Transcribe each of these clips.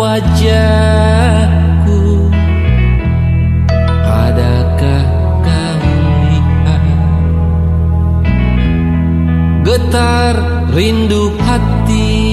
wajahku. Adakah kau lihat? Getar rindu hatiku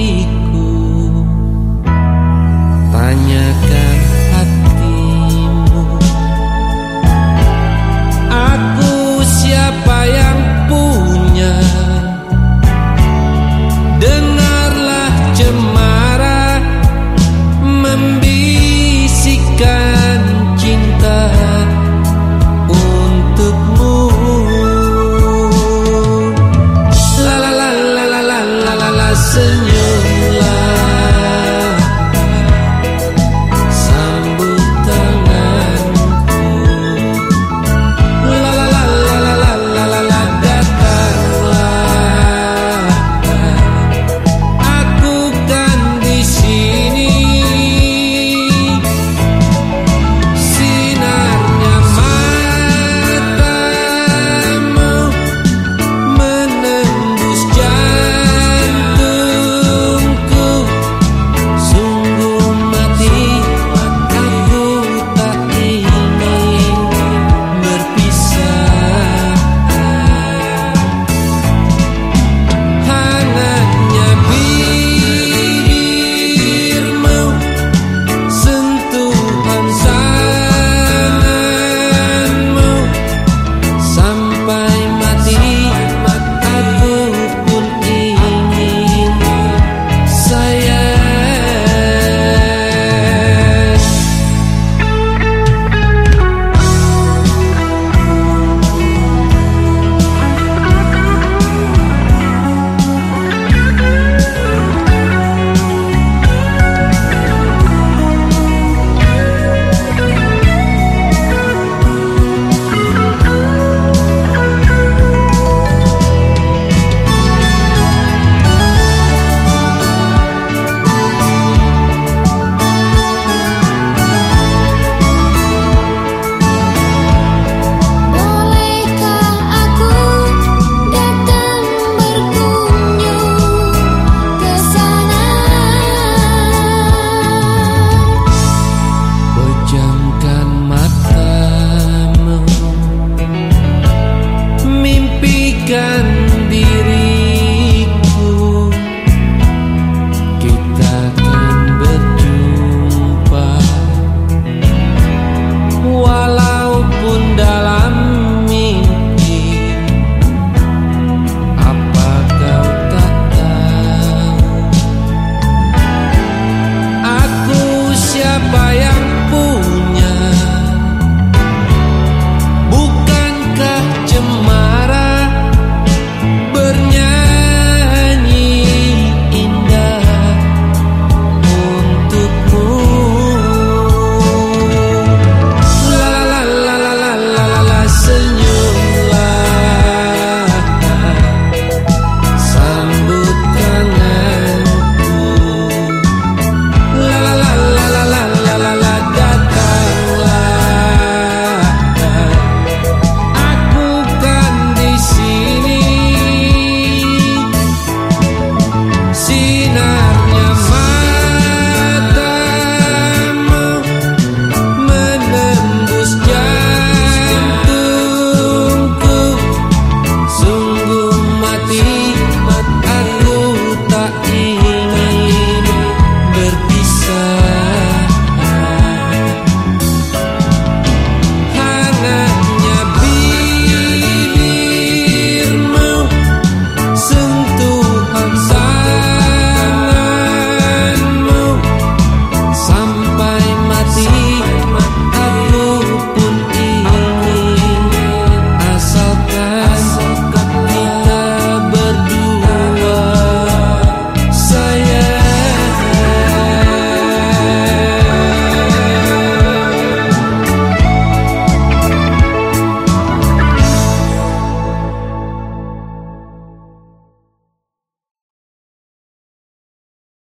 sendiri